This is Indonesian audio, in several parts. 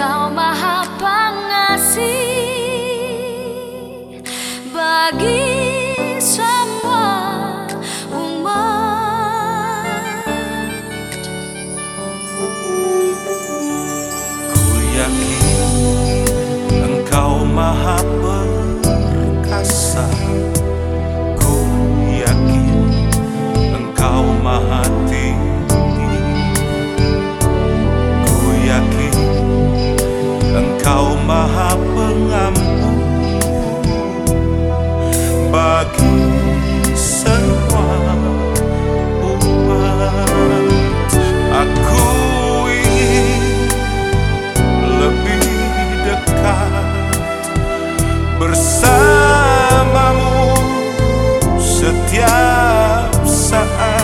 Cao bagi semua umat. Aku ingin lebih dekat bersamamu setiap saat.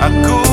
Aku